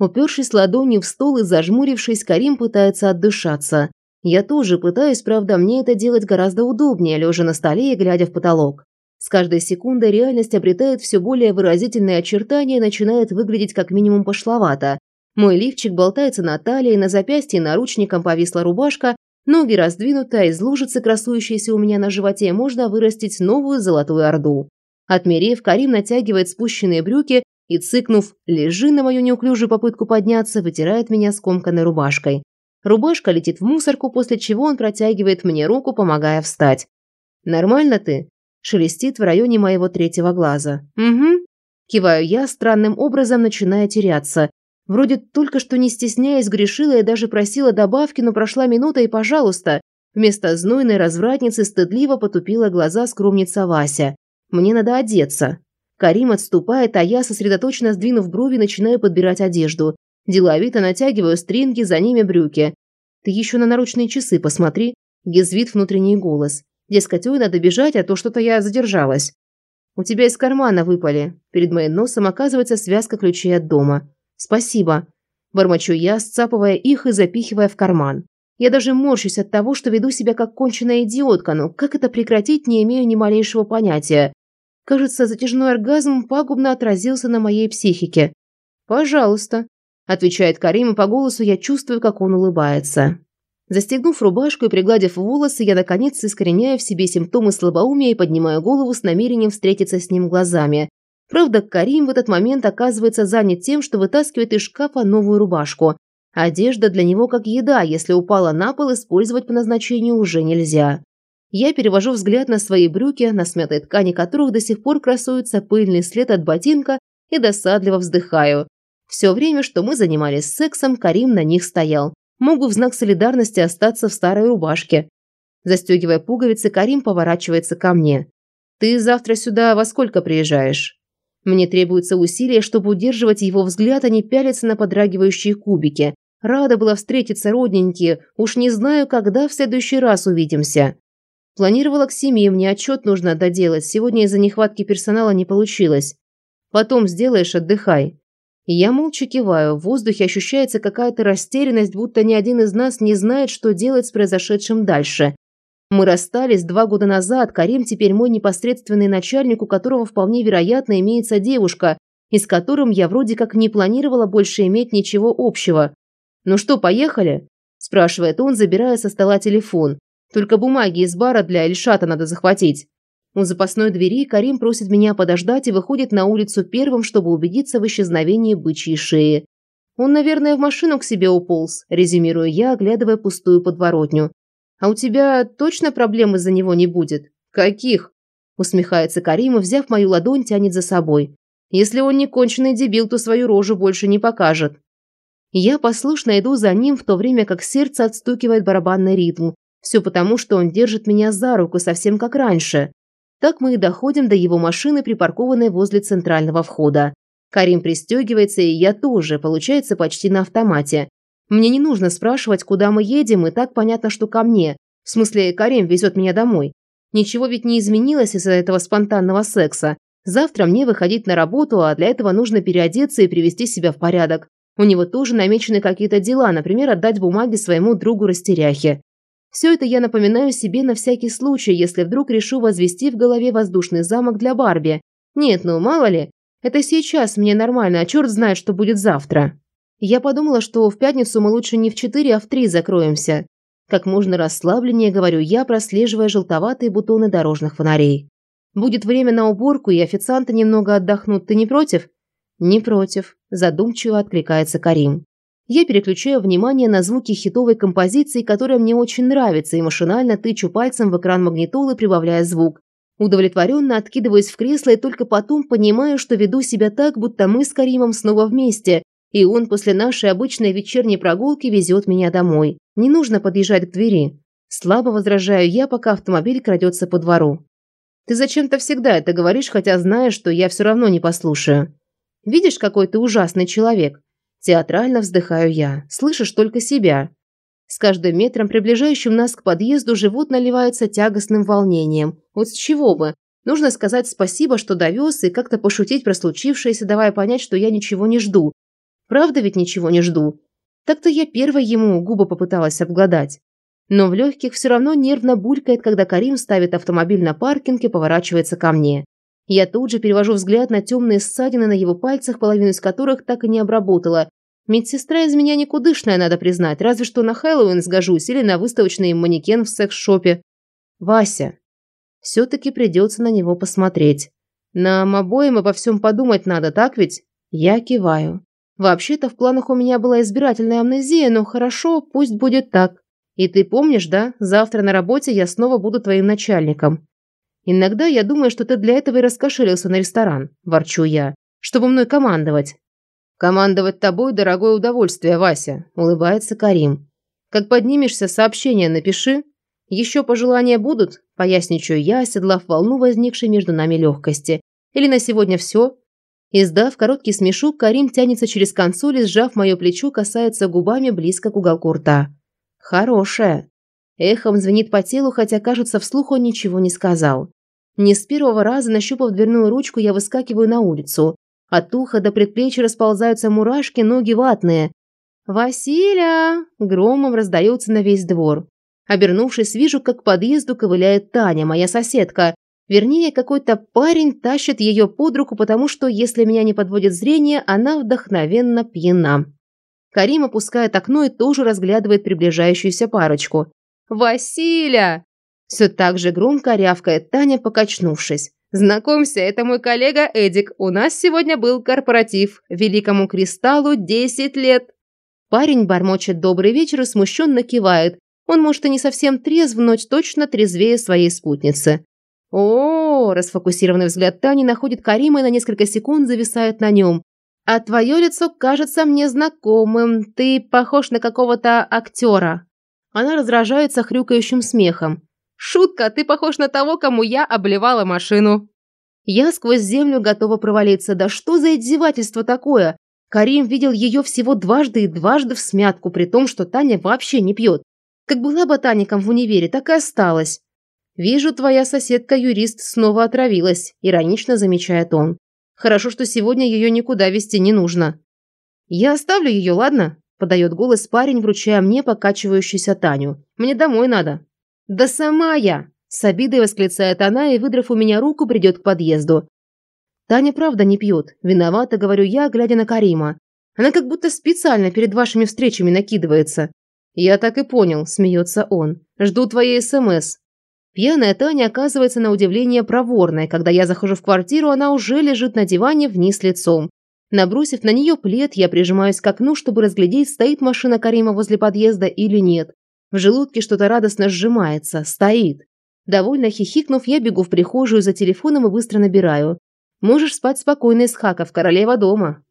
Упершись ладонью в стол и зажмурившись, Карим пытается отдышаться. Я тоже пытаюсь, правда, мне это делать гораздо удобнее, лежа на столе и глядя в потолок. С каждой секундой реальность обретает все более выразительные очертания и начинает выглядеть как минимум пошловато. Мой лифчик болтается на талии, на запястье наручником повисла рубашка, ноги раздвинуты, а из лужицы, красующейся у меня на животе, можно вырастить новую золотую орду. Отмерев, Карим натягивает спущенные брюки и, цыкнув «лежи на мою неуклюжую попытку подняться», вытирает меня скомканной рубашкой. Рубашка летит в мусорку, после чего он протягивает мне руку, помогая встать. «Нормально ты?» – шелестит в районе моего третьего глаза. «Угу». Киваю я, странным образом начиная теряться. Вроде только что не стесняясь грешила и даже просила добавки, но прошла минута и пожалуйста. Вместо знойной развратницы стыдливо потупила глаза скромница Вася. «Мне надо одеться». Карим отступает, а я, сосредоточенно сдвинув брови, начинаю подбирать одежду. Деловито натягиваю стринги, за ними брюки. «Ты еще на наручные часы посмотри», – язвит внутренний голос. «Дескать, ой, надо бежать, а то что-то я задержалась». «У тебя из кармана выпали». Перед моим носом оказывается связка ключей от дома. «Спасибо». Бормочу я, сцапывая их и запихивая в карман. Я даже морщусь от того, что веду себя как конченая идиотка, но как это прекратить, не имею ни малейшего понятия. Кажется, затяжной оргазм пагубно отразился на моей психике. «Пожалуйста», – отвечает Карим, и по голосу я чувствую, как он улыбается. Застегнув рубашку и пригладив волосы, я наконец искореняю в себе симптомы слабоумия и поднимаю голову с намерением встретиться с ним глазами. Правда, Карим в этот момент оказывается занят тем, что вытаскивает из шкафа новую рубашку. Одежда для него как еда, если упала на пол, использовать по назначению уже нельзя. Я перевожу взгляд на свои брюки, на смятой ткани которых до сих пор красуется пыльный след от ботинка, и досадливо вздыхаю. Все время, что мы занимались сексом, Карим на них стоял. Могу в знак солидарности остаться в старой рубашке. Застегивая пуговицы, Карим поворачивается ко мне. «Ты завтра сюда во сколько приезжаешь?» Мне требуется усилие, чтобы удерживать его взгляд, а не пялиться на подрагивающие кубики. Рада была встретиться, родненькие. Уж не знаю, когда в следующий раз увидимся. Планировала к семье, мне отчет нужно доделать. Сегодня из-за нехватки персонала не получилось. Потом сделаешь, отдыхай. Я молча киваю. В воздухе ощущается какая-то растерянность, будто ни один из нас не знает, что делать с произошедшим дальше. Мы расстались два года назад. Карим теперь мой непосредственный начальник, у которого вполне вероятно имеется девушка, и с которым я вроде как не планировала больше иметь ничего общего. «Ну что, поехали?» – спрашивает он, забирая со стола телефон. Только бумаги из бара для Эльшата надо захватить. У запасной двери Карим просит меня подождать и выходит на улицу первым, чтобы убедиться в исчезновении бычьей шеи. Он, наверное, в машину к себе уполз, резюмирую я, оглядывая пустую подворотню. А у тебя точно проблем из-за него не будет? Каких? Усмехается Карим и, взяв мою ладонь, тянет за собой. Если он не конченый дебил, то свою рожу больше не покажет. Я послушно иду за ним, в то время как сердце отстукивает барабанный ритм, все потому, что он держит меня за руку, совсем как раньше. Так мы и доходим до его машины, припаркованной возле центрального входа. Карим пристегивается, и я тоже, получается почти на автомате. Мне не нужно спрашивать, куда мы едем, и так понятно, что ко мне. В смысле, Карим везет меня домой. Ничего ведь не изменилось из-за этого спонтанного секса. Завтра мне выходить на работу, а для этого нужно переодеться и привести себя в порядок. У него тоже намечены какие-то дела, например, отдать бумаги своему другу Растеряхе. Все это я напоминаю себе на всякий случай, если вдруг решу возвести в голове воздушный замок для Барби. Нет, ну мало ли. Это сейчас мне нормально, а черт знает, что будет завтра. Я подумала, что в пятницу мы лучше не в четыре, а в три закроемся. Как можно расслабленнее говорю я, прослеживая желтоватые бутоны дорожных фонарей. Будет время на уборку, и официанты немного отдохнут. Ты не против? Не против, задумчиво откликается Карим. Я переключаю внимание на звуки хитовой композиции, которая мне очень нравится, и машинально тычу пальцем в экран магнитолы, прибавляя звук. Удовлетворенно откидываюсь в кресло и только потом понимаю, что веду себя так, будто мы с Каримом снова вместе, и он после нашей обычной вечерней прогулки везет меня домой. Не нужно подъезжать к двери. Слабо возражаю я, пока автомобиль крадется по двору. Ты зачем-то всегда это говоришь, хотя знаешь, что я все равно не послушаю. Видишь, какой ты ужасный человек. Театрально вздыхаю я. Слышишь только себя. С каждым метром, приближающим нас к подъезду, живот наливается тягостным волнением. Вот с чего бы? Нужно сказать спасибо, что довез, и как-то пошутить про случившееся, давая понять, что я ничего не жду. Правда ведь ничего не жду? Так-то я первой ему губы попыталась обгладать. Но в легких все равно нервно булькает, когда Карим ставит автомобиль на паркинг и поворачивается ко мне. Я тут же перевожу взгляд на темные ссадины на его пальцах, половину из которых так и не обработала. Медсестра из меня никудышная, надо признать, разве что на Хэллоуин сгожусь или на выставочный манекен в секс-шопе. Вася. Все-таки придется на него посмотреть. Нам обоим обо всем подумать надо, так ведь? Я киваю. Вообще-то в планах у меня была избирательная амнезия, но хорошо, пусть будет так. И ты помнишь, да? Завтра на работе я снова буду твоим начальником. Иногда я думаю, что ты для этого и раскошелился на ресторан, ворчу я, чтобы мной командовать. Командовать тобой – дорогое удовольствие, Вася, улыбается Карим. Как поднимешься, сообщение напиши. Еще пожелания будут? Поясничаю я, оседлав волну, возникшей между нами легкости. Или на сегодня все? Издав короткий смешок, Карим тянется через консоль сжав мое плечо, касается губами близко к уголку рта. Хорошая. Эхом звенит по телу, хотя, кажется, вслух он ничего не сказал. Не с первого раза, нащупав дверную ручку, я выскакиваю на улицу. От уха до предплечья расползаются мурашки, ноги ватные. «Василя!» – громом раздается на весь двор. Обернувшись, вижу, как к подъезду ковыляет Таня, моя соседка. Вернее, какой-то парень тащит ее под руку, потому что, если меня не подводит зрение, она вдохновенно пьяна. Карим опускает окно и тоже разглядывает приближающуюся парочку. «Василя!» Все так же громко рявкает Таня, покачнувшись. «Знакомься, это мой коллега Эдик. У нас сегодня был корпоратив. Великому Кристаллу 10 лет». Парень бормочет «добрый вечер» и смущенно кивает. Он, может, и не совсем трезв, но точно трезвее своей спутницы. О, расфокусированный взгляд Тани находит Карима и на несколько секунд зависает на нем. А твое лицо кажется мне знакомым. Ты похож на какого-то актера. Она раздражается хрюкающим смехом. Шутка, ты похож на того, кому я обливала машину. Я сквозь землю готова провалиться. Да что за издевательство такое? Карим видел ее всего дважды и дважды в смятку, при том, что Таня вообще не пьет. Как была ботаником в универе, так и осталась. «Вижу, твоя соседка-юрист снова отравилась», – иронично замечает он. «Хорошо, что сегодня ее никуда вести не нужно». «Я оставлю ее, ладно?» – подает голос парень, вручая мне покачивающуюся Таню. «Мне домой надо». «Да сама я!» – с обидой восклицает она и, выдрав у меня руку, придет к подъезду. Таня правда не пьет. Виновата, говорю я, глядя на Карима. Она как будто специально перед вашими встречами накидывается. «Я так и понял», – смеется он. «Жду твоей СМС. Пьяная Таня оказывается на удивление проворной. Когда я захожу в квартиру, она уже лежит на диване вниз лицом. Набросив на нее плед, я прижимаюсь к окну, чтобы разглядеть, стоит машина Карима возле подъезда или нет. В желудке что-то радостно сжимается. Стоит. Довольно хихикнув, я бегу в прихожую за телефоном и быстро набираю. «Можешь спать спокойно, Исхаков, королева дома».